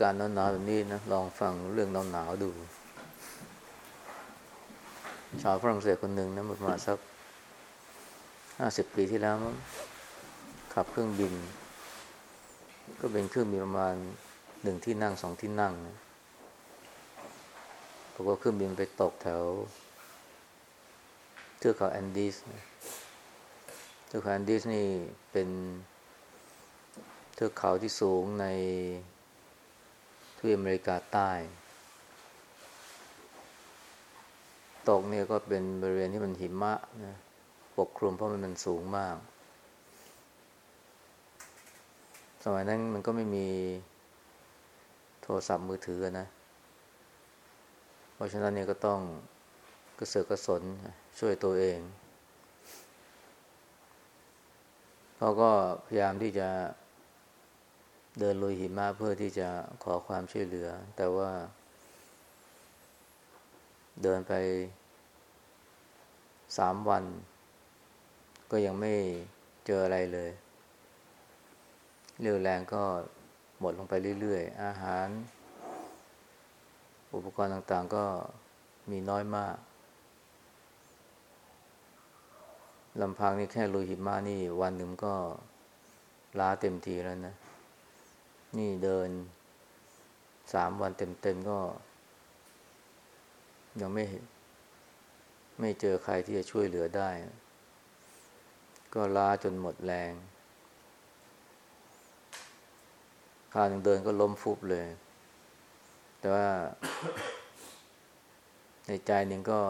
กาศหนาวๆแบบนี้นะลองฟังเรื่องหนาวๆดู ชาวฝรั่งเศสคนหนึ่งนะมาประมาณสักห้าสิบปีที่แล้วขับเครื่องบิน ก็เป็นเครื่องบินประมาณหนึ่งที่นั่งสองที่นั่งนะปรากฏเครื่องบินไปตกแถวเทือกเขาแอนดีสเทือกเขาแอนดีสนี่เป็นเทือกเขาที่สูงใน ทวีปอเมริกาใต้ ตกเนี่ยก็เป็นบริเวณที่มันหิมะนะปกคลุมเพราะมันมันสูงมาก สมัยนั้นมันก็ไม่มีโทรศัพท์มือถือนะ เพราะฉะนั้นเนี่ยก็ต้องกระเสือกกระสนช่วยตัวเองเขาก็พยายามที่จะ เดินลุยหิมะเพื่อที่จะขอความช่วยเหลือ แต่ว่า เดินไปสามวัน ก็ยังไม่เจออะไรเลยเรี่ยวแรงก็หมดลงไปเรื่อยๆ อาหาร อุปกรณ์ต่างๆก็มีน้อยมากลำพังนี่แค่ลุยหิมะนี่วันหนึ่งก็ล้าเต็มทีแล้วนะ นี่เดินสามวันเต็มๆก็ ยังไม่ ไม่เจอใครที่จะช่วยเหลือได้ ก็ล้าจนหมดแรงคราวหนึ่งเดินก็ล้มฟุบเลย แต่ว่า ในใจหนึ่งก็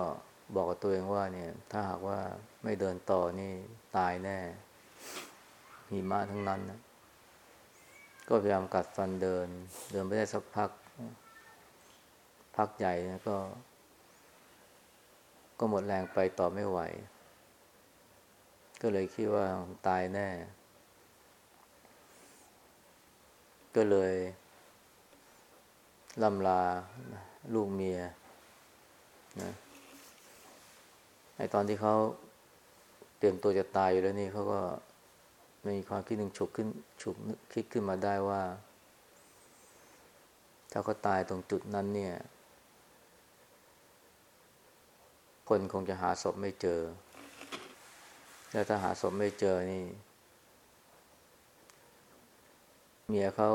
บอกกับตัวเองว่า เนี่ย ถ้าหากว่าไม่เดินต่อนี่ตายแน่หิมะทั้งนั้นนะ ก็พยายามกัดฟันเดิน เดินไปได้สักพัก พักใหญ่นะก็ ก็หมดแรงไปต่อไม่ไหว ก็เลยคิดว่าตายแน่ ก็เลยล่ำลาลูกเมียนะไอตอนที่เขาเตรียมตัวจะตายอยู่แล้วนี่เขาก็ มีความคิดหนึ่งฉุกขึ้นฉุกคิดขึ้นมาได้ว่า ถ้าเขาตายตรงจุดนั้นเนี่ย คนคงจะหาศพไม่เจอ แล้วถ้าหาศพไม่เจอนี่ เมียเขา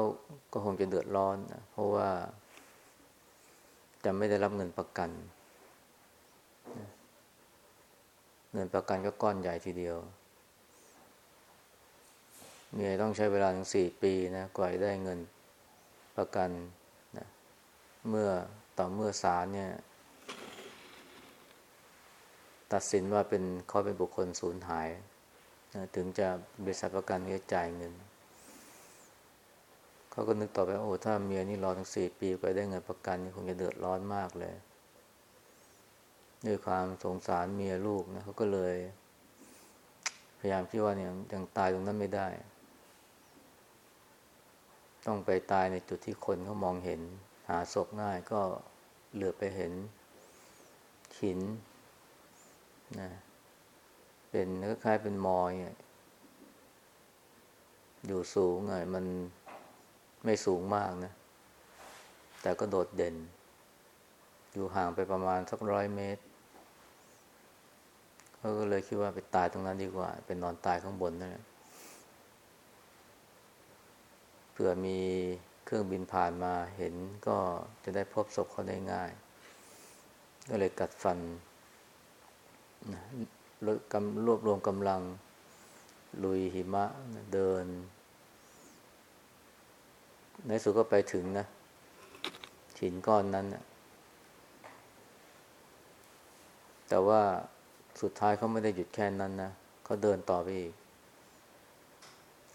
ก็คงจะเดือดร้อนนะเพราะว่าจะไม่ได้รับเงินประกัน เงินประกันก็ก้อนใหญ่ทีเดียว เมียต้องใช้เวลาถึงสี่ปีนะกว่าจะได้เงินประกันนะเมื่อต่อเมื่อศาลเนี่ย ตัดสินว่าเป็นเขาเป็นบุคคลสูญหายนะถึงจะบริษัทประกันนี้จ่ายเงิน เขาก็นึกต่อไปโอ้ถ้าเมียนี่รอถึงสี่ปีกว่าได้เงินประกันนี่คงจะเดือดร้อนมากเลยด้วยความสงสารเมียลูกนะเขาก็เลย พยายามคิดว่าเนี่ยยังตายตรงนั้นไม่ได้ ต้องไปตายในจุดที่คนเขามองเห็น หาศพง่ายก็เหลือไปเห็นหินนะเป็นคล้ายๆเป็นมอยอยู่สูงไงมันไม่สูงมากนะ แต่ก็โดดเด่น อยู่ห่างไปประมาณสักร้อยเมตรเขาก็เลยคิดว่าไปตายตรงนั้นดีกว่า เป็นนอนตายข้างบนนั่นแหละ เผื่อมีเครื่องบินผ่านมาเห็นก็จะได้พบศพเขาได้ง่าย ก็เลยกัดฟันรวบรวมกำลังลุยหิมะเดิน ในสุดก็ไปถึงนะหินก้อนนั้นนะแต่ว่าสุดท้ายเขาไม่ได้หยุดแค่นั้นนะเขาเดินต่อไปอีก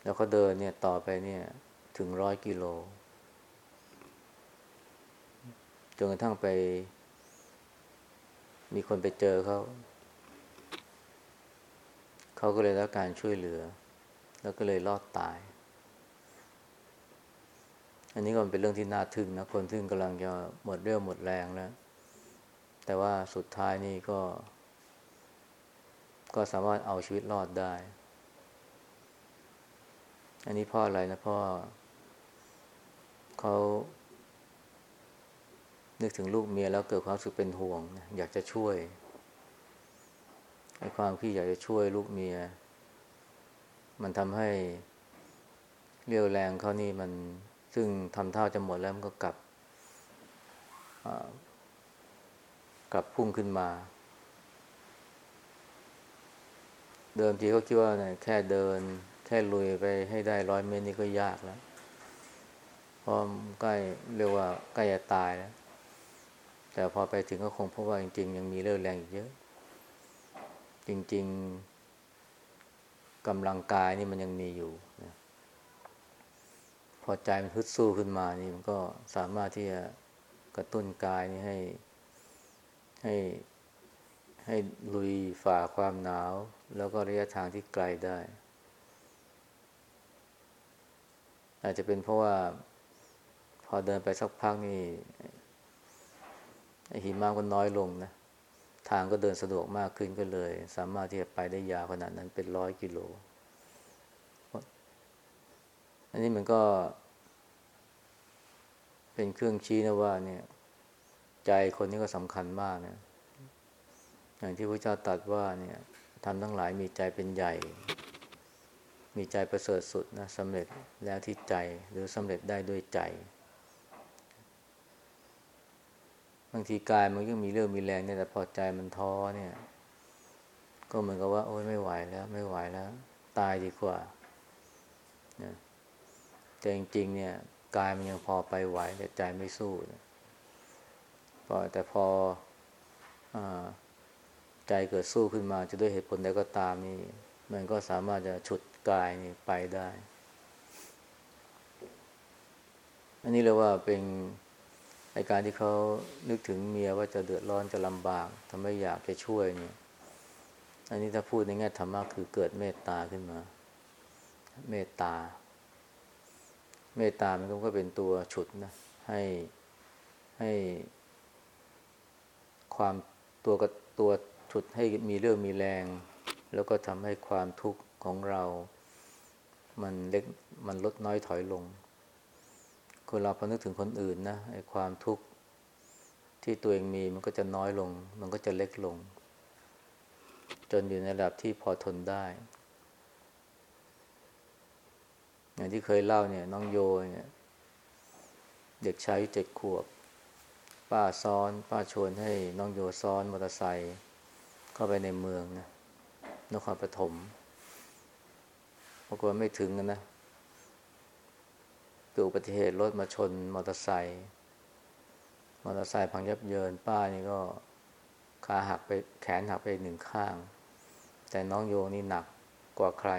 แล้วเขาเดินเนี่ยต่อไปเนี่ย ถึงร้อยกิโลจนกระทั่งไป มีคนไปเจอเขา เขาก็เลยรับการช่วยเหลือ แล้วก็เลยรอดตาย อันนี้ก็เป็นเรื่องที่น่าทึ่งนะ คนซึ่งกำลังจะหมดเรี่ยวหมดแรงแล้ว แต่ว่าสุดท้ายนี่ก็ ก็สามารถเอาชีวิตรอดได้ อันนี้เพ่ออะไรนะเพ่อ เขานึกถึงลูกเมียแล้วเกิดความรู้สึกเป็นห่วง อยากจะช่วยไอ้ความที่อยากจะช่วยลูกเมีย มันทำให้เรียวแรงเขานี่มันซึ่งทำท่าจะหมดแล้วมันก็กลับกลับพุ่งขึ้นมา เดิมทีก็คิดว่าแค่เดิน แค่ลุยไปให้ได้ร้อยเมตรนี่ก็ยากแล้ว ราะใกล้เรียกว่าใกล้จะตายแล้วแต่พอไปถึงก็คงพบว่าจริง ๆ ยังมีเรี่ยวแรงอีกเยอะ จริง ๆกำลังกายนี่มันยังมีอยู่นะพอใจมันฮึดสู้ขึ้นมานี่มันก็สามารถที่จะกระตุ้นกายนี่ให้ ให้ให้ลุยฝ่าความหนาว แล้วก็ระยะทางที่ไกลได้ อาจจะเป็นเพราะว่า พอเดินไปสักพักนี่หิมะก็น้อยลงนะ ทางก็เดินสะดวกมากขึ้นก็เลย สามารถที่จะไปได้ยาวขนาดนั้นเป็นร้อยกิโล อันนี้มันก็ เป็นเครื่องชี้นะว่า เนี่ย ใจคนนี้ก็สำคัญมากนะ อย่างที่พระเจ้าตรัสว่าเนี่ยทำทั้งหลายมีใจเป็นใหญ่ มีใจประเสริฐสุดนะสำเร็จแล้วที่ใจหรือสำเร็จได้ด้วยใจ บางทีกายมันยังมีเรื่องมีแรงเนี่ยแต่พอใจมันท้อเนี่ย ก็เหมือนกับว่า โอ้ยไม่ไหวแล้ว ไม่ไหวแล้ว ตายดีกว่านะแต่จริงๆเนี่ยกายมันยังพอไปไหวแต่ใจไม่สู้พอแต่พออใจเกิดสู้ขึ้นมาจะด้วยเหตุผลใดก็ตามนี่ มันก็สามารถจะฉุดกายนี่ไปได้ อันนี้เรียกว่าเป็น ในการที่เขานึกถึงเมียว่าจะเดือดร้อนจะลำบากทำให้อยากจะช่วยเนี่ย อันนี้ถ้าพูดในแง่ธรรมะคือเกิดเมตตาขึ้นมา เมตตา เมตตามันก็เป็นตัวฉุดนะให้ให้ความตัวกับตัวฉุดให้มีเรื่องมีแรง แล้วก็ทำให้ความทุกข์ของเรา มันเล็กมันลดน้อยถอยลง คนเราพอนึกถึงคนอื่นนะไอ้ความทุกข์ที่ตัวเองมีมันก็จะน้อยลง มันก็จะเล็กลง จนอยู่ในระดับที่พอทนได้ อย่างที่เคยเล่าเนี่ย น้องโยเนี่ยเด็กชายเจ็ดขวบ ป้าซ้อน ป้าชวนให้น้องโยซ้อนมอเตอร์ไซค์เข้าไปในเมืองนะนครปฐมปรากฏไม่ถึงนะ กิดอุบัติเหตุรถมาชนมอเตอร์ไซค์มอเตอร์ไซค์พังยับเยินป้านี่ก็ขาหักไปแขนหักไปหนึ่งข้าง แต่น้องโยนี่หนักกว่าใคร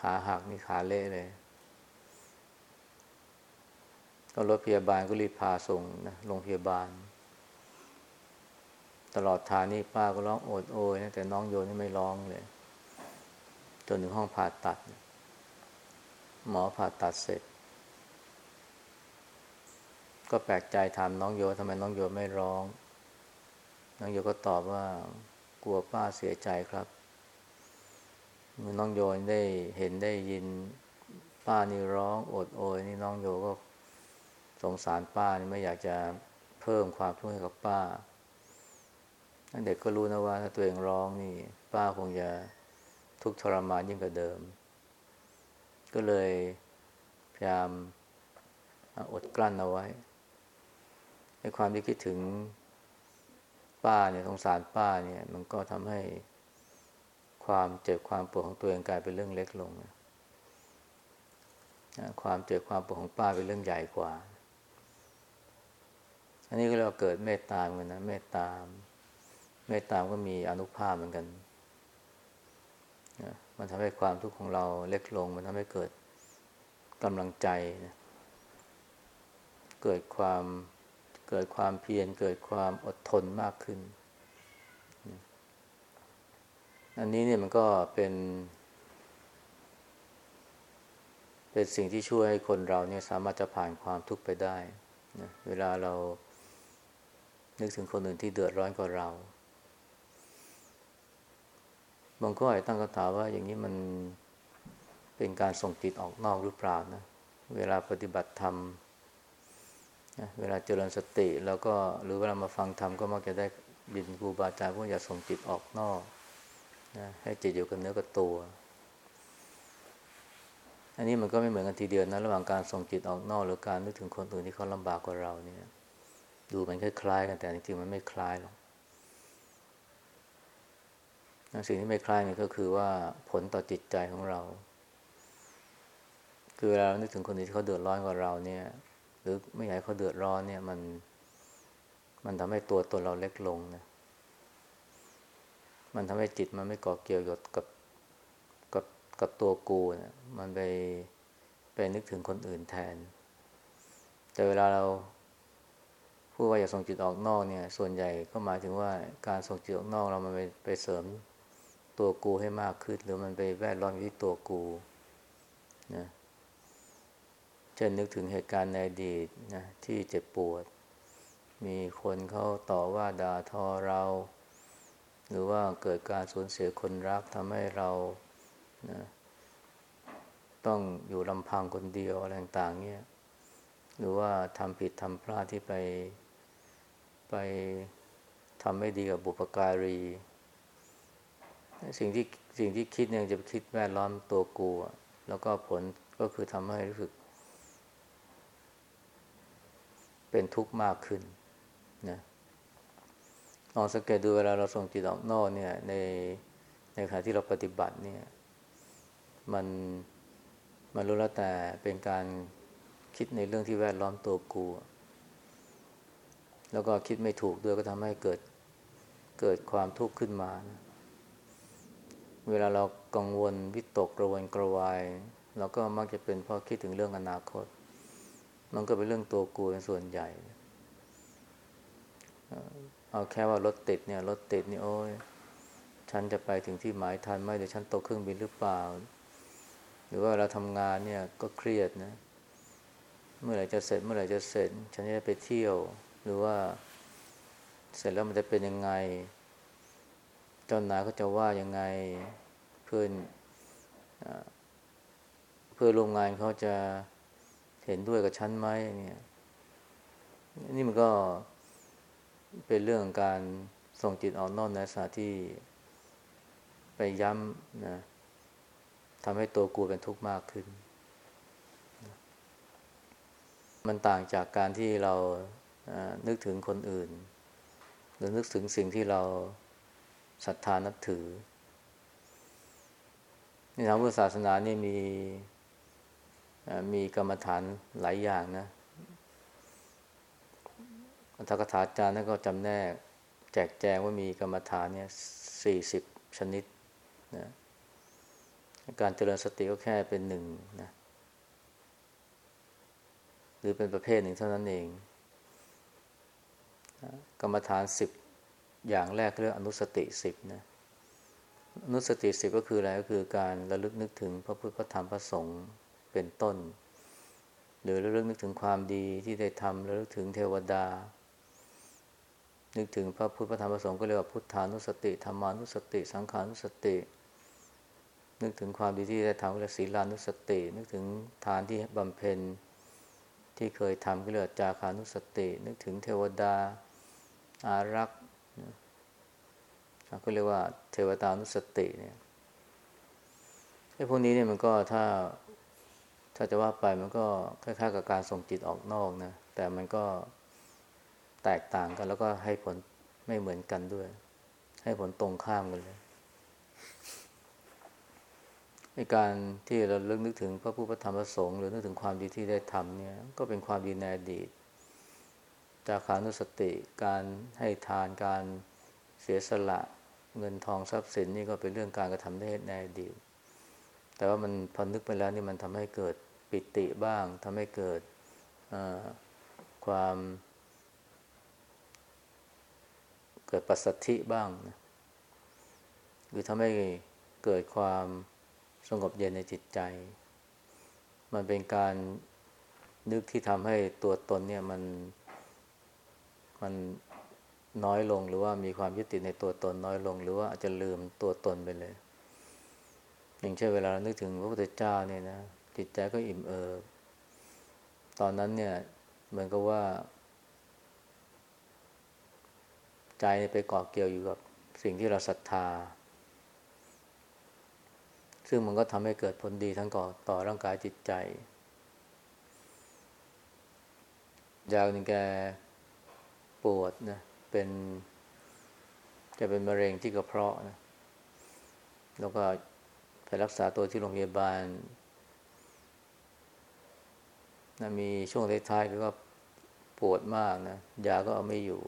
ขาหักนี่ขาเละเลย ก็รถพยาบาลก็รีบพาส่งนะโรงพยาบาล ตลอดทางนี่ป้าก็ร้องโอดโอยนะแต่น้องโยนี่ไม่ร้องเลย จนถึงห้องผ่าตัด หมอผ่าตัดเสร็จ ก็แปลกใจถามน้องโยทำไมน้องโยไม่ร้อง น้องโยก็ตอบว่ากลัวป้าเสียใจครับเมื่อน้องโยได้เห็นได้ยินป้านี่ร้องโอดโอยนี่น้องโยก็สงสารป้านี่ไม่อยากจะเพิ่มความทุกข์ให้กับป้าเด็กก็รู้นะว่า ถ้าตัวเองร้องนี่ ป้าคงจะทุกข์ทรมานยิ่งกว่าเดิม ก็เลยพยายามอดกลั้นเอาไว้ ในความที่คิดถึงป้าเนี่ยสงสารป้าเนี่ย มันก็ทำให้ความเจ็บความปวดของตัวเองกลายเป็นเรื่องเล็กลงนะความเจ็บความปวดของป้าเป็นเรื่องใหญ่กว่า อันนี้ก็เราเกิดเมตตามือนนะเมตตามเมตตามก็มีอนุภาพเหมือนกันนะมันทำให้ความทุกข์ของเราเล็กลง มันทำให้เกิดกำลังใจนะเกิดความ เกิดความเพียรเกิดความอดทนมากขึ้น อันนี้เนี่ยมันก็เป็น เป็นสิ่งที่ช่วยให้คนเราเนี่ยสามารถจะผ่านความทุกข์ไปได้นะเวลาเรานึกถึงคนอื่นที่เดือดร้อนกว่าเราบางคนอาจตั้งคำถามว่าอย่างนี้มันเป็นการส่งจิตออกนอกหรือเปล่านะ เวลาปฏิบัติธรรมนะ เวลาเจริญสติแล้วก็หรือเวลามาฟังธรรมก็มักจะได้บินครูบาอาจารย์พวกอย่าส่งจิตออกนอกนะให้จิตอยู่กับเนื้อกับตัว อันนี้มันก็ไม่เหมือนกันทีเดียวนะระหว่างการส่งจิตออกนอก หรือการนึกถึงคนอื่นที่เขาลำบากกว่าเราเนี่ย ดูมันคล้ายๆกันแต่จริงๆมันไม่คล้ายหรอกสิ่งที่ไม่คล้ายนี่ก็คือว่าผลต่อจิตใจของเรา คือเวลานึกถึงคนอื่นที่เขาเดือดร้อนกว่าเราเนี่ย หรือไม่อยากให้เขาเดือดร้อนเนี่ย มัน มันทำให้ตัวตนเราเล็กลงนะมันทำให้จิตมันไม่เกาะเกี่ยวกับกับกับกับตัวกูนะมันไปไปนึกถึงคนอื่นแทน แต่เวลาเราพูดว่าอย่าส่งจิตออกนอกเนี่ย ส่วนใหญ่ก็หมายถึงว่าการส่งจิตออกนอกเรามันไปไปเสริมตัวกูให้มากขึ้น หรือมันไปแวดล้อมที่ตัวกูนะ เช่นนึกถึงเหตุการณ์ในอดีตนะที่เจ็บปวด มีคนเขาต่อว่าด่าทอเรา หรือว่าเกิดการสูญเสียคนรักทำให้เรานะต้องอยู่ลำพังคนเดียวอะไรต่างเนี่ยหรือว่าทำผิดทำพลาดที่ไปไปทำไม่ดีกับบุปการี สิ่งที่สิ่งที่คิดเนี่ยจะคิดแวดล้อมตัวกูแล้วก็ผลก็คือทำให้รู้สึก เป็นทุกข์มากขึ้นนะลองสังเกตดูเวลาเราส่งจิตออกนอกเนี่ยในในขณะที่เราปฏิบัติเนี่ย มันมันรู้แล้วแต่เป็นการคิดในเรื่องที่แวดล้อมตัวกู แล้วก็คิดไม่ถูกด้วยก็ทำให้เกิดเกิดความทุกข์ขึ้นมานะเวลาเรากังวลวิตกกระวนกระวาย เราก็มักจะเป็นเพราะคิดถึงเรื่องอนาคต มันก็เป็นเรื่องตัวกูเป็นส่วนใหญ่ เอาแค่ว่ารถติดเนี่ยรถติดนี่โอ้ยฉันจะไปถึงที่หมายทันไหมหรือฉันตกเครื่องบินหรือเปล่า หรือว่าเราทำงานเนี่ยก็เครียดนะ เมื่อไหร่จะเสร็จ เมื่อไหร่จะเสร็จ ฉันจะไปเที่ยว หรือว่าเสร็จแล้วมันจะเป็นยังไง เจ้านายเขาจะว่ายังไงเพื่อนเพื่อโรงงานเขาจะ เห็นด้วยกับฉันไหมเนี่ยนี่มันก็เป็นเรื่องการส่งจิตออกนอกในสถานที่ไปย้ำนะทำให้ตัวกูเป็นทุกข์มากขึ้น มันต่างจากการที่เรานึกถึงคนอื่น หรือนึกถึงสิ่งที่เราศรัทธานับถือในทางพุทธศาสนานี่มี มีกรรมฐานหลายอย่างนะอัตถกถาจารย์นั่นก็จำแนก แจกแจงว่ามีกรรมฐานเนี่ยสี่สิบชนิดนะการเจริญสติก็แค่เป็นหนึ่งนะหรือเป็นประเภทหนึ่งเท่านั้นเอง กรรมฐานสิบอย่างแรกเรียกอนุสติสิบนะอนุสติสิบก็คืออะไรก็คือการระลึกนึกถึงพระพุทธพระธรรมพระสงฆ์ เป็นต้น หรือระลึกนึกถึงความดีที่ได้ทำระลึกถึงเทวดา นึกถึงพระพุทธพระธรรมพระสงฆ์ก็เรียกว่าพุทธานุสติธรรมานุสติ สังขานุสติ นึกถึงความดีที่ได้ทำก็เรียกศีลานุสติ นึกถึงทานที่บำเพ็ญที่เคยทำก็เรียกจาคานุสติ นึกถึงเทวดาอารักษ์ก็เรียกว่าเทวตานุสติเนี่ยไอ้พวกนี้เนี่ยมันก็ถ้า ถ้าจะว่าไปมันก็คล้ายๆกับการส่งจิตออกนอกนะ แต่มันก็แตกต่างกัน แล้วก็ให้ผลไม่เหมือนกันด้วย ให้ผลตรงข้ามกันเลยในการที่เราเลิกนึกถึงพระผู้ประธรรมประสงค์หรือนึกถึงความดีที่ได้ทำเนี่ย ก็เป็นความดีในอดีตจากขานุสติ การให้ทานการเสียสละเงินทองทรัพย์สินนี่ก็เป็นเรื่องการกระทำได้ในอดีตแต่ว่ามันพอนึกไปแล้วนี่มันทำให้เกิด ปิติบ้างทำให้เกิดความ เกิดปัสสัทธิบ้างนะหรือทำให้เกิดความสงบเย็นในจิตใจ มันเป็นการนึกที่ทำให้ตัวตนเนี่ยมันมันน้อยลงหรือว่ามีความยึดติดในตัวตนน้อยลง หรือว่าอาจจะลืมตัวตนไปเลย อย่างเช่นเวลาเรานึกถึงพระพุทธเจ้าเนี่ยนะ จิตใจก็อิ่มเอิบตอนนั้นเนี่ยเหมือนกับว่า ใจไปเกาะเกี่ยวอยู่กับสิ่งที่เราศรัทธา ซึ่งมันก็ทำให้เกิดผลดีทั้งก่อต่อร่างกายจิตใจยาวนึงแกปวดนะเป็นจะเป็นมะเร็งที่กระเพาะนะแล้วก็ไปรักษาตัวที่โรงพยาบาล นะมีช่วงท้ายๆก็ปวดมากนะยาก็เอาไม่อยู่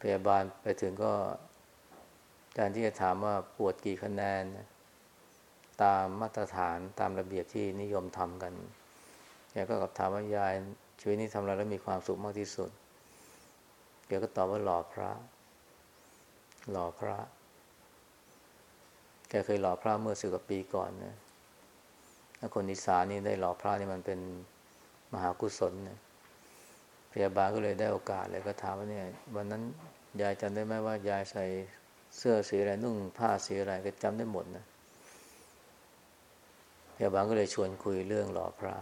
พยาบาลไปถึงก็การที่จะถามว่าปวดกี่คะแนนนะตามมาตรฐานตามระเบียบที่นิยมทำกันแกก็กลับถามว่ายายชีวิตนี้ทำอะไรแล้วมีความสุขมากที่สุดแกก็ตอบว่าหล่อพระ หล่อพระ แกเคยหล่อพระเมื่อสิบกว่าปีก่อนนะ คนอีสานนี่ได้หล่อพระนี่มันเป็นมหากุศลเนี่ยพยาบาลก็เลยได้โอกาสเลยก็ถามว่าเนี่ย วันนั้นยายจำได้ไหมว่ายายใส่เสื้อสีอะไรนุ่งผ้าสีอะไรก็จำได้หมดนะพยาบาลก็เลยชวนคุยเรื่องหล่อพระ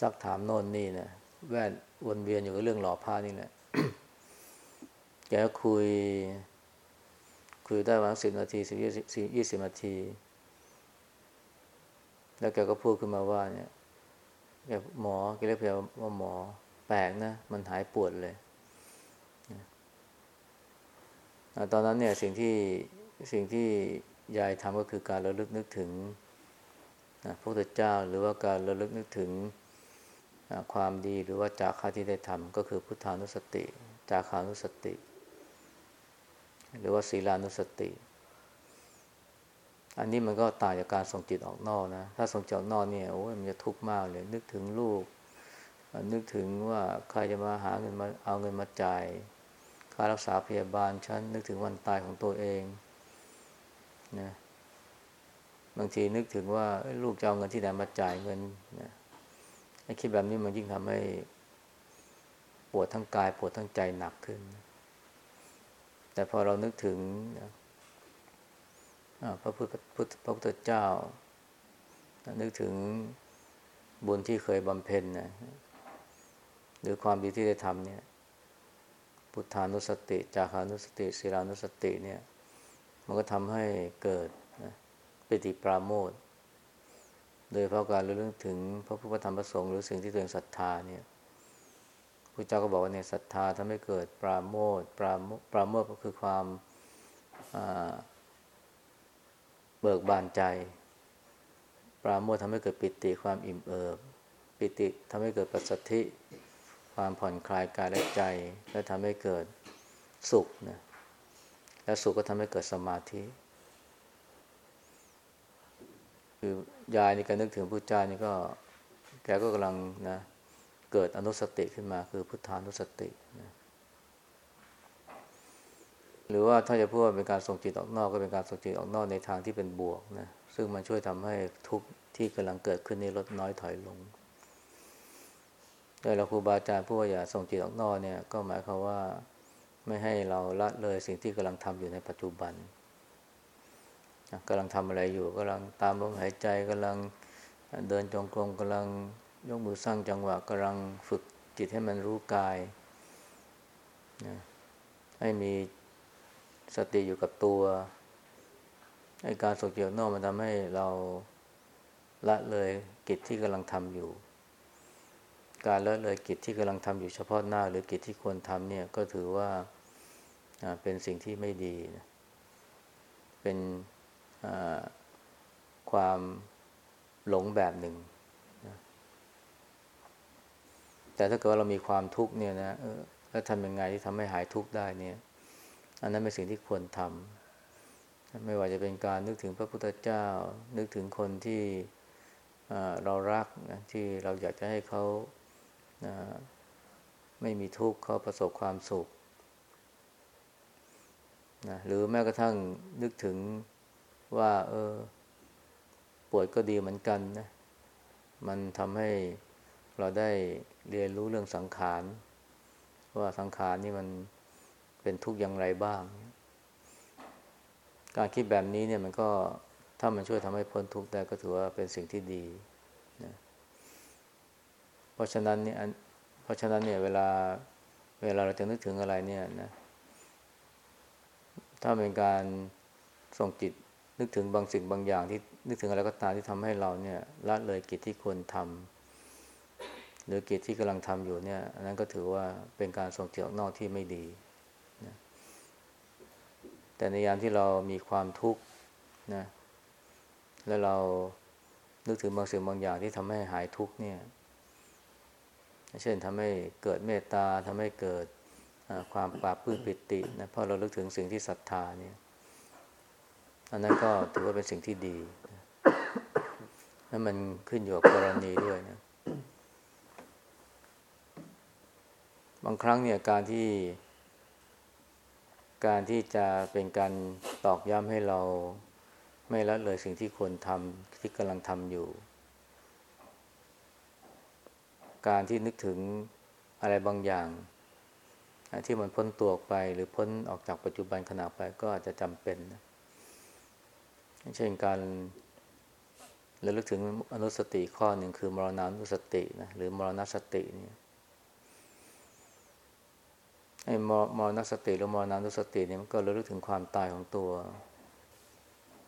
ซักถามโน่นนี่นะแวดวนเวียนอยู่กับเรื่องหล่อผ้านี่แหละแกคุย คุยได้วันสิบนาทีสิบยี่สิบนาที แล้วแกก็พูดขึ้นมาว่าเนี่ยแกหมอแกเรียกเพียว่าหมอแปลกนะ มันหายปวดเลยตอนนั้นเนี่ยสิ่งที่สิ่งที่ยายทำก็คือการระลึกนึกถึงพระพุทธเจ้าหรือว่าการระลึกนึกถึงความดีหรือว่าจากข้าที่ได้ทำก็คือพุทธานุสติ จาคานุสติ หรือว่าศีลานุสติ อันนี้มันก็ต่างจากการส่งจิตออกนอกนะ ถ้าส่งจิตออกนอกเนี่ยโอ้ยมันจะทุกข์มากเลย นึกถึงลูก นึกถึงว่าใครจะมาหาเงินมาเอาเงินมาจ่ายค่ารักษาพยาบาลฉันนึกถึงวันตายของตัวเองนะบางทีนึกถึงว่าลูกจะเอาเงินที่ไหนมาจ่ายเงินนะไอ้คิดแบบนี้มันยิ่งทำให้ปวดทั้งกายปวดทั้งใจหนักขึ้น แต่พอเรานึกถึง พระพุทธพระพุทธเจ้า นึกถึงบุญที่เคยบำเพ็ญนะหรือความดีที่ได้ทำเนี่ย พุทธานุสติ จาคานุสติ ศีลานุสติเนี่ย มันก็ทำให้เกิดปิติปราโมทโดยเพราะการระลึกถึงพระพุทธธรรมประสงค์หรือสิ่งที่ตัวเองศรัทธาเนี่ยพระเจ้าก็บอกว่าเนี่ยศรัทธาทำให้เกิดปราโมทปราโมปราโมทก็คือความ เบิกบานใจ ปราโมททำให้เกิดปิติความอิ่มเอิบ ปิติทำให้เกิดปัสสธิความผ่อนคลายกายและใจ และทำให้เกิดสุขนะและสุขก็ทำให้เกิดสมาธิ คือยายนี่การนึกถึงพุทธเจ้านี่ก็แกก็กำลังนะเกิดอนุสติขึ้นมาคือพุทธานุสตินะ หรือว่าถ้าจะพูดว่าเป็นการส่งจิตออกนอกก็เป็นการส่งจิตออกนอกในทางที่เป็นบวกนะซึ่งมันช่วยทำให้ทุกข์ที่กำลังเกิดขึ้นนี้ลดน้อยถอยลงโดยเราครูบาอาจารย์พูดว่าอย่าส่งจิตออกนอกเนี่ยก็หมายความว่าไม่ให้เราละเลยสิ่งที่กำลังทำอยู่ในปัจจุบันกำลังทำอะไรอยู่กำลังตามลมหายใจกำลังเดินจงกรมกำลังยกมือสร้างจังหวะกำลังฝึกจิตให้มันรู้กายนะให้มี สติอยู่กับตัวให้การส่งเกี่ยวนอกมันทำให้เราละเลยกิจที่กำลังทำอยู่ การละเลยกิจที่กำลังทำอยู่เฉพาะหน้า หรือกิจที่ควรทำเนี่ยก็ถือว่าเป็นสิ่งที่ไม่ดี เป็นความหลงแบบหนึ่ง แต่ถ้าเกิดว่าเรามีความทุกข์เนี่ยนะแล้วทำยังไงที่ทำให้หายทุกข์ได้เนี่ย อันนั้นเป็นสิ่งที่ควรทำไม่ว่าจะเป็นการนึกถึงพระพุทธเจ้า นึกถึงคนที่เรารักนะที่เราอยากจะให้เขาไม่มีทุกข์เขาประสบความสุขนะหรือแม้กระทั่งนึกถึงว่า เออป่วยก็ดีเหมือนกันนะมันทำให้เราได้เรียนรู้เรื่องสังขาร ว่าสังขารนี่มัน เป็นทุกข์อย่างไรบ้าง การคิดแบบนี้เนี่ยมันก็ถ้ามันช่วยทำให้พ้นทุกข์ได้ก็ถือว่าเป็นสิ่งที่ดีนะเพราะฉะนั้นเนี่ยเพราะฉะนั้นเนี่ยเวลาเวลาเราจะนึกถึงอะไรเนี่ยนะ ถ้าเป็นการส่งจิตนึกถึงบางสิ่งบางอย่างที่นึกถึงอะไรก็ตามที่ทำให้เราเนี่ยละเลยกิจที่ควรทำหรือกิจที่กำลังทำอยู่เนี่ยอันนั้นก็ถือว่าเป็นการส่งจิตออกนอกที่ไม่ดี แต่ในยามที่เรามีความทุกข์นะ แล้วเรานึกถึงบางสิ่งบางอย่างที่ทำให้หายทุกข์เนี่ย เช่นทำให้เกิดเมตตาทำให้เกิดความปราบพื้นปิตินะเพราะเราลึกถึงสิ่งที่ศรัทธาเนี่ย อันนั้นก็ถือว่าเป็นสิ่งที่ดีนั่นมันขึ้นอยู่กับกรณีด้วยนะ บางครั้งเนี่ยการที่ การที่จะเป็นการตอกย้ำให้เราไม่ละเลยสิ่งที่ควรทำที่กำลังทำอยู่ การที่นึกถึงอะไรบางอย่างที่มันพ้นตัวไปหรือพ้นออกจากปัจจุบันขณะไปก็อาจจะจำเป็นนะเช่นการระลึกถึงอนุสติข้อหนึ่งคือมรณานุสตินะหรือมรณสติเนี่ย ไอ้มรณสติหรือมรณานุสติเนี่ยมันก็ระลึกถึงความตายของตัว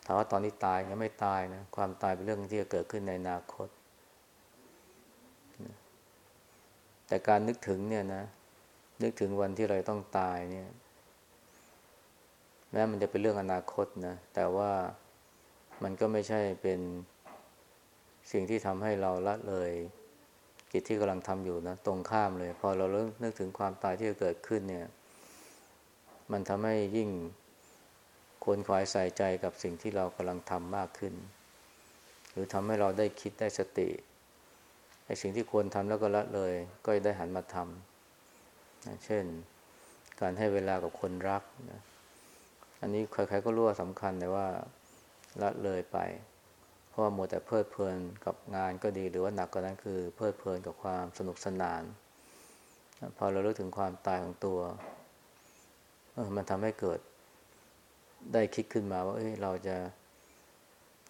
ถามว่าตอนนี้ตายยังไม่ตายนะความตายเป็นเรื่องที่จะเกิดขึ้นในอนาคต แต่การนึกถึงเนี่ยนะ นึกถึงวันที่เราต้องตายเนี่ย แม้มันจะเป็นเรื่องอนาคตนะ แต่ว่ามันก็ไม่ใช่เป็นสิ่งที่ทำให้เราละเลย กิจที่กำลังทำอยู่นะตรงข้ามเลย พอเราเริ่มนึกถึงความตายที่จะเกิดขึ้นเนี่ย มันทำให้ยิ่งควรขวายใส่ใจกับสิ่งที่เรากำลังทำมากขึ้น หรือทำให้เราได้คิดได้สติไอ้สิ่งที่ควรทำแล้วก็ละเลย ก็ได้หันมาทำนะเช่น การให้เวลากับคนรักนะอันนี้ใครๆก็รู้ว่าสำคัญแต่ว่าละเลยไป ราะว่ามัวแต่เพลิดเพลินกับงานก็ดีหรือว่าหนักกว่านั้นคือเพลิดเพลินกับความสนุกสนาน พอเราเลิกถึงความตายของตัวเออมันทำให้เกิดได้คิดขึ้นมาว่าเอ้ยเราจะ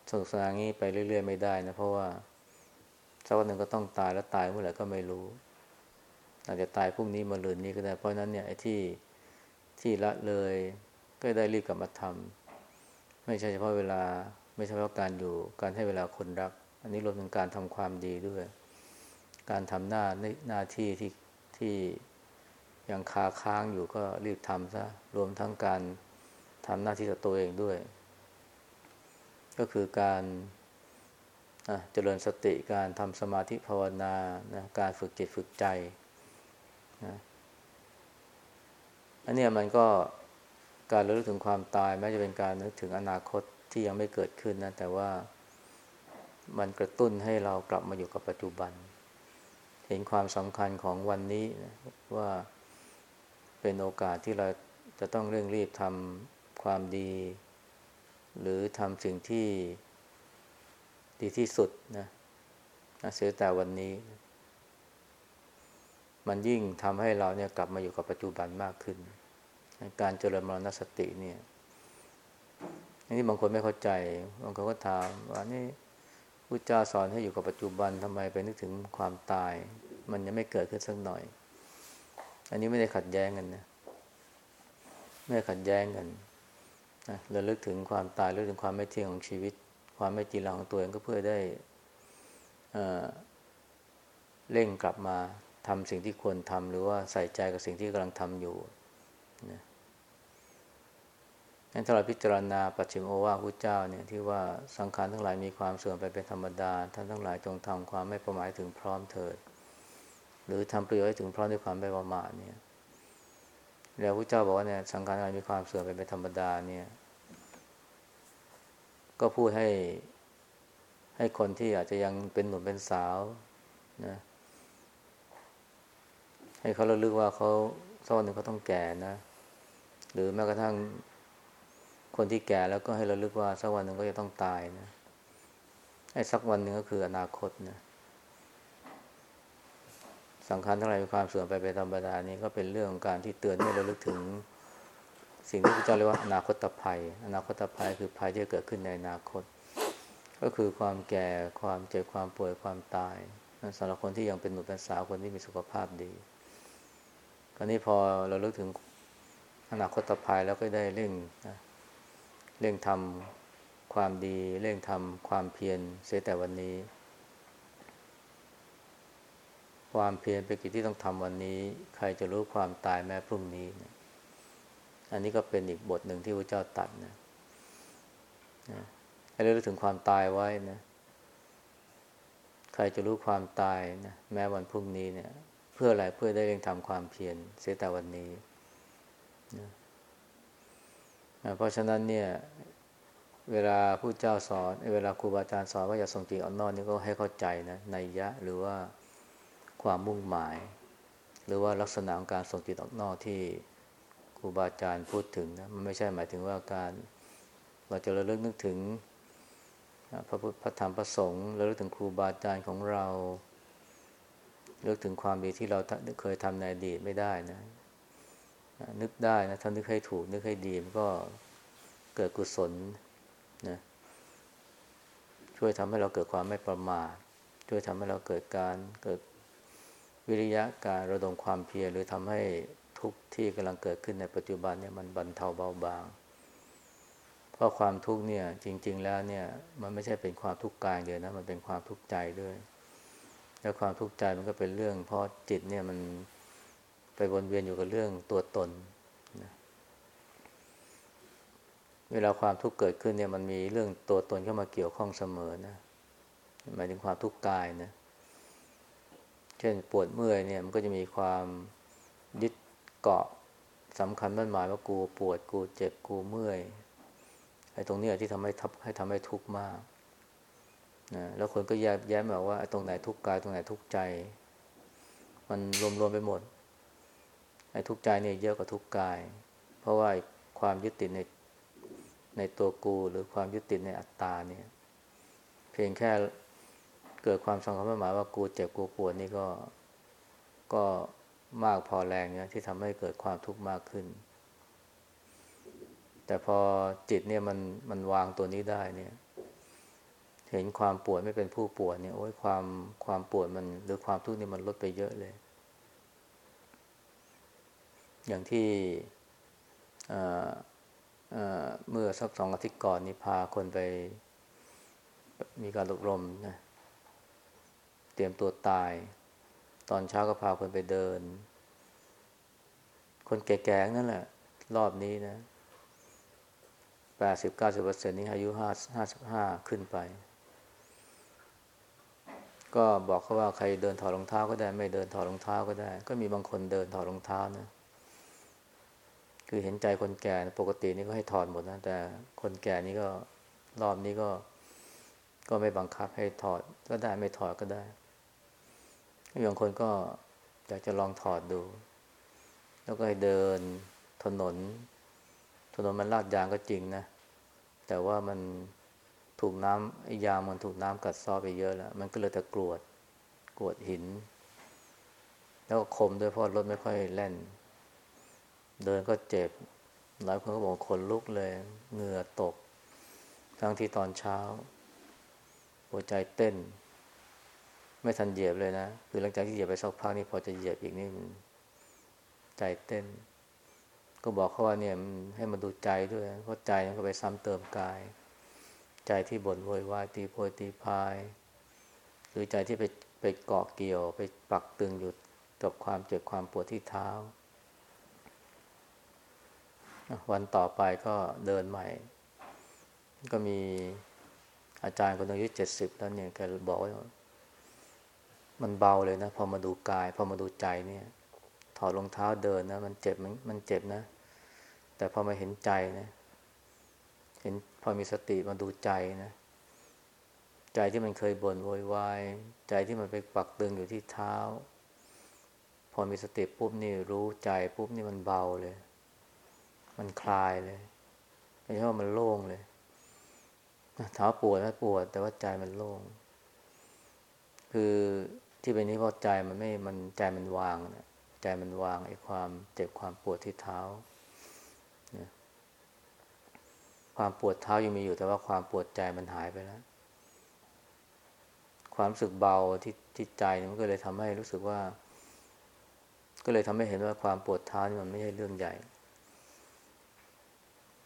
สนุกสนานงี้ไปเรื่อย ๆ ไม่ได้นะ เพราะว่าสักวันหนึ่งก็ต้องตายแล้วตายเมื่อไหร่ก็ไม่รู้ อาจจะตายพรุ่งนี้มาลืนนี้ก็ได้ เพราะนั้นเนี่ยไอ้ที่ที่ละเลยก็ได้รีบกลับมาทำไม่ใช่เฉพาะเวลา ไม่ใช่เฉพาะการอยู่การให้เวลาคนรัก อันนี้รวมถึงการทำความดีด้วย การทำหน้าหน้าที่ที่ที่ยังคาค้างอยู่ก็รีบทำซะรวมทั้งการทำหน้าที่ต่อตัวเองด้วย ก็คือการเจริญสติการทำสมาธิภาวนานะการฝึกจิตฝึกใจนะอันนี้มันก็การระลึกถึงความตายแม้จะเป็นการนึกถึงอนาคต ที่ยังไม่เกิดขึ้นนะแต่ว่ามันกระตุ้นให้เรากลับมาอยู่กับปัจจุบัน เห็นความสำคัญของวันนี้นะว่าเป็นโอกาสที่เราจะต้องเร่งรีบทำความดี หรือทำสิ่งที่ดีที่สุดนะเสียแต่วันนี้ มันยิ่งทำให้เราเนี่ยกลับมาอยู่กับปัจจุบันมากขึ้น การเจริญมรณสติเนี่ย นี่บางคนไม่เข้าใจ บางคนก็ถามว่านี่พุทธเจ้าสอนให้อยู่กับปัจจุบันทำไมไปนึกถึงความตาย มันยังไม่เกิดขึ้นสักหน่อย อันนี้ไม่ได้ขัดแย้งกันนะไม่ขัดแย้งกันนะระลึกถึงความตายลึกถึงความไม่เที่ยงของชีวิต ความไม่จีรังของตัวเองก็เพื่อได้เร่งกลับมาทำสิ่งที่ควรทำหรือว่าใส่ใจกับสิ่งที่กำลังทำอยู่นะ นั้นถ้าเราพิจารณาปัจฉิมโอวาทพระเจ้าเนี่ยที่ว่าสังขารทั้งหลายมีความเสื่อมไปเป็นธรรมดา ท่านทั้งหลายจงทำความไม่ประมาทถึงพร้อมเถิด หรือทำประโยชน์ให้ถึงพร้อมด้วยความไม่ประมาทเนี่ย แล้วพระเจ้าบอกว่าเนี่ยสังขารอะไรมีความเสื่อมไปเป็นธรรมดาเนี่ย ก็พูดให้ให้คนที่อาจจะยังเป็นหนุ่มเป็นสาวนะ ให้เขาระลึกว่าเขาสักวันหนึ่งเขาต้องแก่นะ หรือแม้กระทั่ง คนที่แก่แล้วก็ให้ระลึกว่าสักวันหนึ่งก็จะต้องตายนะไอ้สักวันหนึ่งก็คืออนาคตนะสังขารทั้งหลายมีความเสื่อมไปเป็นธรรมดานี้ก็เป็นเรื่องของการที่เตือนให้เราลึกถึง สิ่งที่พระเจ้าเรียกว่าอนาคตภัย อนาคตภัยคือภัยที่จะเกิดขึ้นในอนาคต ก็คือความแก่ความเจ็บความป่วยความตายสำหรับคนที่ยังเป็นหนุ่มเป็นสาวคนที่มีสุขภาพดีคราวนี้พอเราลึกถึงอนาคตภัยแล้วก็ได้เร่งนะ เร่งทำความดี เร่งทำความเพียรเสียแต่วันนี้ ความเพียรเป็นกิจที่ต้องทำวันนี้ ใครจะรู้ความตายแม้พรุ่งนี้นะอันนี้ก็เป็นอีกบทหนึ่งที่พระเจ้าตัดนะนะให้เราลึกถึงความตายไว้นะ ใครจะรู้ความตายนะแม้วันพรุ่งนี้เนี่ย เพื่ออะไรเพื่อได้เร่งทำความเพียรเสียแต่วันนี้นะ เพราะฉะนั้นเนี่ยเวลาผู้เจ้าสอน เวลาครูบาอาจารย์สอนว่าอย่าส่งจิตออกนอกนี่ก็ให้เข้าใจนะในยะหรือว่าความมุ่งหมาย หรือว่าลักษณะของการส่งจิตออกนอกที่ครูบาอาจารย์พูดถึงนะมันไม่ใช่หมายถึงว่าการเราจะระลึกนึกถึงพระพุทธพระธรรมพระสงฆ์ระลึกถึงครูบาอาจารย์ของเราเลือกถึงความดีที่เราเคยทำในอดีตไม่ได้นะ นึกได้นะถ้านึกให้ถูก นึกให้ดีมันก็เกิดกุศลนะช่วยทำให้เราเกิดความไม่ประมาทช่วยทำให้เราเกิดการเกิดวิริยะการระดมความเพียรหรือทำให้ทุกข์ที่กำลังเกิดขึ้นในปัจจุบันเนี่ยมันบรรเทาเบาบาง เพราะความทุกข์เนี่ยจริง ๆ แล้วเนี่ยมันไม่ใช่เป็นความทุกข์กายเดียวนะมันเป็นความทุกข์ใจด้วย แล้วความทุกข์ใจมันก็เป็นเรื่องเพราะจิตเนี่ยมัน ไปวนเวียนอยู่กับเรื่องตัวตนนะเวลาความทุกข์เกิดขึ้นเนี่ยมันมีเรื่องตัวตนเข้ามาเกี่ยวข้องเสมอนะหมายถึงความทุกข์กายนะเช่นปวดเมื่อยเนี่ยมันก็จะมีความยึดเกาะสำคัญมั่นหมายว่ากูปวดกูเจ็บกูเมื่อยไอ้ตรงนี้ที่ทำให้ทับให้ทำให้ทุกข์มากนะแล้วคนก็แยกแย้มบอกว่าไอ้ตรงไหนทุกข์กายตรงไหนทุกข์ใจ มันรวมๆไปหมด ไอ้ทุกข์ใจเนี่ยเยอะกว่าทุกข์กาย เพราะว่าความยึดติดในในตัวกู หรือความยึดติดในอัตตาเนี่ย เพียงแค่เกิดความสำคัญหมายว่ากูเจ็บกูปวดนี่ก็ก็มากพอแรงเนี่ยที่ทำให้เกิดความทุกข์มากขึ้น แต่พอจิตเนี่ยมันมันวางตัวนี้ได้เนี่ย เห็นความปวดไม่เป็นผู้ปวดเนี่ยโอ้ยความความปวดมัน หรือความทุกข์นี่มันลดไปเยอะเลย อย่างที่เมื่อสักสองอาทิตย์ก่อนนี่พาคนไปมีการอบรมนะเตรียมตัวตาย ตอนเช้าก็พาคนไปเดิน คนแก่ๆนั่นแหละ รอบนี้นะแปดสิบเก้าสิบเปอร์เซ็นนี้อายุห้าห้าสิบห้าขึ้นไป ก็บอกเขาว่าใครเดินถอดรองเท้าก็ได้ ไม่เดินถอดรองเท้าก็ได้ ก็มีบางคนเดินถอดรองเท้านะ คือเห็นใจคนแก่ปกตินี่ก็ให้ถอดหมดนะ แต่คนแก่นี่ก็รอบนี้ก็ ก็ไม่บังคับให้ถอดก็ได้ไม่ถอดก็ได้บางคนก็อยากจะลองถอดดู แล้วก็ให้เดินถนน ถนนมันลาดยางก็จริงนะ แต่ว่ามันถูกน้ำยางมันถูกน้ำกัดซ้อไปเยอะแล้ว มันก็เลยแต่กรวดกรวดหิน แล้วก็คมด้วยเพราะรถไม่ค่อยแล่น เดินก็เจ็บ หลายคนก็บอกคนลุกเลย เหงื่อตก ทั้งที่ตอนเช้า หัวใจเต้น ไม่ทันเหยียบเลยนะ คือหลังจากที่เหยียบไปสักพักนี่พอจะเหยียบอีกนี่ใจเต้น ก็บอกเขาว่าเนี่ยให้มาดูใจด้วย เพราะใจมันก็ไปซ้ำเติมกาย ใจที่บ่นโวยวายตีโพยตีพาย หรือใจที่ไปไปเกาะเกี่ยว ไปปักตึงอยู่กับความเจ็บความปวดที่เท้า วันต่อไปก็เดินใหม่ ก็มีอาจารย์คนอายุเจ็ดสิบแล้วเนี่ยแกบอกว่า มันเบาเลยนะ พอมาดูกาย พอมาดูใจเนี่ย ถอดรองเท้าเดินนะ มันเจ็บมันมันเจ็บนะ แต่พอมาเห็นใจนะ เห็นพอมีสติมาดูใจนะ ใจที่มันเคยบ่นโวยวาย ใจที่มันไปปักตึงอยู่ที่เท้า พอมีสติปุ๊บนี่รู้ใจปุ๊บนี่มันเบาเลย มันคลายเลยไม่ใช่ว่ามันโล่งเลยเท้าปวดนะปวด แต่ว่าใจมันโล่ง คือที่เป็นนี้เพราะใจมันไม่มันใจมันวางนะใจมันวางไอ้ความเจ็บความปวดที่เท้า ความปวดเท้ายังมีอยู่แต่ว่าความปวดใจมันหายไปแล้ว ความรู้สึกเบาที่ที่ใจมันก็เลยทำให้รู้สึกว่า ก็เลยทำให้เห็นว่าความปวดเท้านี่มันไม่ใช่เรื่องใหญ่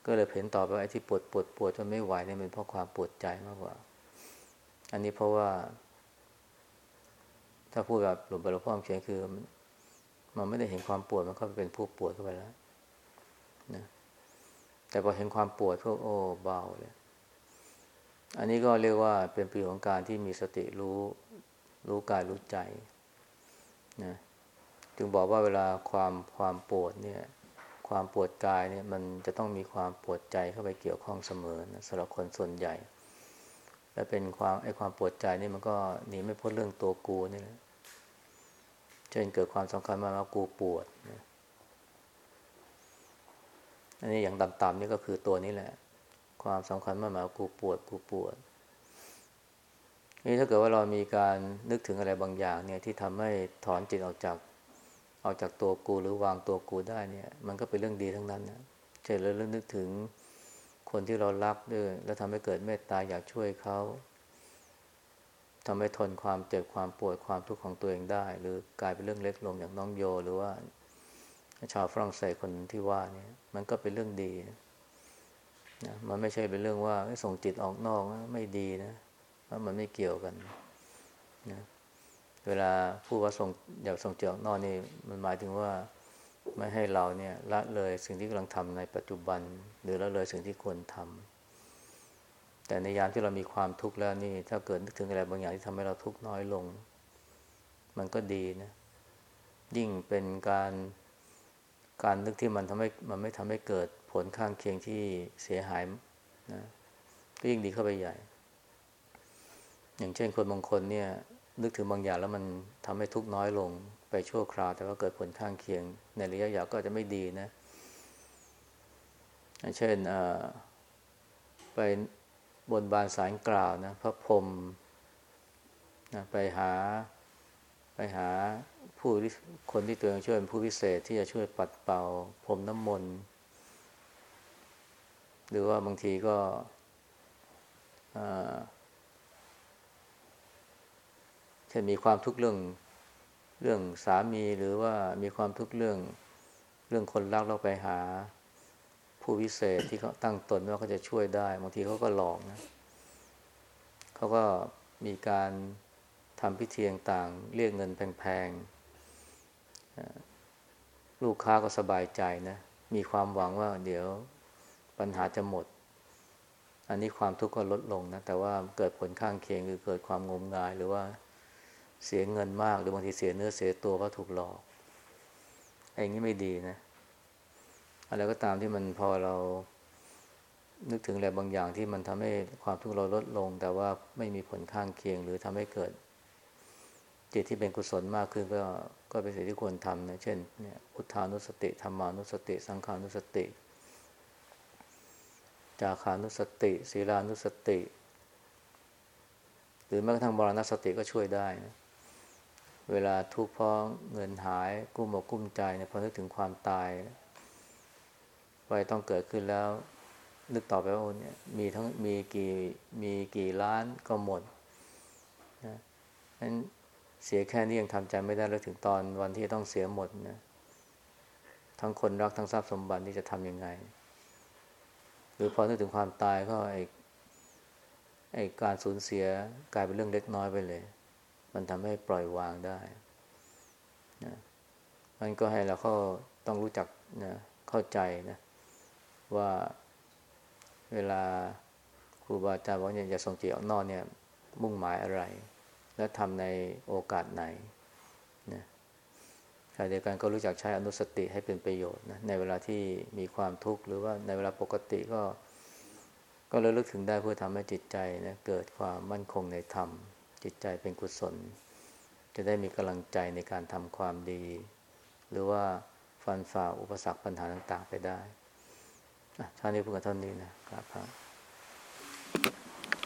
ก็เลยเห็นต่อไปว่าไอ้ที่ปวดปวดปวดจนไม่ไหวเนี่ยเป็นเพราะความปวดใจมากกว่า อันนี้เพราะว่า ถ้าพูดแบบหลวงปู่หลวงพ่อเขียนคือ มันไม่ได้เห็นความปวดมันก็เป็นผู้ปวดเข้าไปแล้วนะแต่พอเห็นความปวดก็โอ้เบาเลยอันนี้ก็เรียกว่าเป็นปีของการที่มีสติรู้ รู้กายรู้ใจนะจึงบอกว่าเวลาความความปวดเนี่ย ความปวดกายเนี่ยมันจะต้องมีความปวดใจเข้าไปเกี่ยวข้องเสมอนะสำหรับคนส่วนใหญ่ และเป็นความไอ้ความปวดใจนี่มันก็หนีไม่พ้นเรื่องตัวกูนี่แหละเช่นเกิดความสำคัญมาว่ากูปวดนะอันนี้อย่างต่ำๆนี่ก็คือตัวนี้แหละ ความสำคัญมากหมายว่ากูปวดกูปวดนี่ถ้าเกิดว่าเรามีการนึกถึงอะไรบางอย่างเนี่ยที่ทำให้ถอนจิตออกจาก ออกจากตัวกูหรือวางตัวกูได้เนี่ย มันก็เป็นเรื่องดีทั้งนั้นนะเช่นเราเรื่องนึกถึงคนที่เรารักด้วยแล้วทำให้เกิดเมตตาอยากช่วยเขาทำให้ทนความเจ็บความปวดความทุกข์ของตัวเองได้ หรือกลายเป็นเรื่องเล็กลงอย่างน้องโย หรือว่าชาวฝรั่งเศสคนที่ว่าเนี่ย มันก็เป็นเรื่องดีนะมันไม่ใช่เป็นเรื่องว่าส่งจิตออกนอกนะไม่ดีนะเพราะมันไม่เกี่ยวกันนะ เวลาพูดว่าส่งอยากส่งจิตออกนอกนี่มันหมายถึงว่าไม่ให้เราเนี่ยละเลยสิ่งที่กำลังทำในปัจจุบัน หรือละเลยสิ่งที่ควรทำแต่ในยามที่เรามีความทุกข์แล้วนี่ ถ้าเกิดนึกถึงอะไรบางอย่างที่ทำให้เราทุกข์น้อยลง มันก็ดีนะยิ่งเป็นการการนึกที่มันทำให้มันไม่ทำให้เกิดผลข้างเคียงที่เสียหายนะก็ยิ่งดีเข้าไปใหญ่ อย่างเช่นคนบางคนเนี่ย นึกถึงบางอย่างแล้วมันทำให้ทุกข์น้อยลงไปชั่วคราว แต่ว่าเกิดผลข้างเคียง ในระยะยาวก็จะไม่ดีนะ เช่นไปบนบานสารกล่าวนะพระพรหมนะไปหาไปหาผู้คนที่ตัวเองช่วยเป็นผู้พิเศษที่จะช่วยปัดเป่าพรมน้ำมนต์หรือว่าบางทีก็ เช่นมีความทุกข์เรื่องเรื่องสามีหรือว่ามีความทุกข์เรื่องเรื่องคนรักเราไปหา ผู้พิเศษที่เขาตั้งตนว่าเขาจะช่วยได้บางทีเขาก็หลอกนะเขาก็มีการทำพิธีต่างเรียกเงินแพงๆลูกค้าก็สบายใจนะ มีความหวังว่าเดี๋ยวปัญหาจะหมด อันนี้ความทุกข์ก็ลดลงนะ แต่ว่าเกิดผลข้างเคียงคือเกิดความงมงายหรือว่า เสียเงินมากหรือบางทีเสียเนื้อเสียตัวเพราะถูกหลอกไอ้นี้ไม่ดีนะอะไรก็ตามที่มันพอเรานึกถึงอะไรบางอย่างที่มันทำให้ความทุกข์เราลดลง แต่ว่าไม่มีผลข้างเคียง หรือทำให้เกิด จิตที่เป็นกุศลมากขึ้นก็ก็เป็นสิ่งที่ควรทำนะเช่นเนี่ยพุทานุสติธรรมานุสติ สังขานุสติ จาขานุสติ ศีลานุสติ หรือแม้กระทั่งบรณสติก็ช่วยได้นะ เวลาทุกข์เพราะเงินหายกุ้มอกกุ้มใจเนี่ยพอนึกถึงความตายไปต้องเกิดขึ้นแล้ว นึกต่อไปว่าเนี่ยมีทั้งมีกี่มีกี่ล้านก็หมดนะนั้นเสียแค่นี้ยังทำใจไม่ได้แล้วถึงตอนวันที่ต้องเสียหมดนะทั้งคนรักทั้งทรัพย์สมบัติที่จะทำยังไง หรือพอนึกถึงความตายก็ไอ้ไอ้การสูญเสียกลายเป็นเรื่องเล็กน้อยไปเลย มันทำให้ปล่อยวางได้นะมันก็ให้เราเข้าต้องรู้จักนะเข้าใจนะ ว่าเวลาครูบาอาจารย์บอกเนี่ยจะส่งจิตออกนอกเนี่ย มุ่งหมายอะไร และทำในโอกาสไหนนะขณะเดียวกันก็รู้จักใช้อนุสติให้เป็นประโยชน์นะในเวลาที่มีความทุกข์หรือว่าในเวลาปกติก็ ก็ระลึกถึงได้เพื่อทำให้จิตใจนะเกิดความมั่นคงในธรรม จิตใจเป็นกุศล จะได้มีกำลังใจในการทำความดี หรือว่าฟันฝ่าอุปสรรคปัญหาต่าง ๆ ไปได้ท่านี้พูดกันเท่านี้นะครับ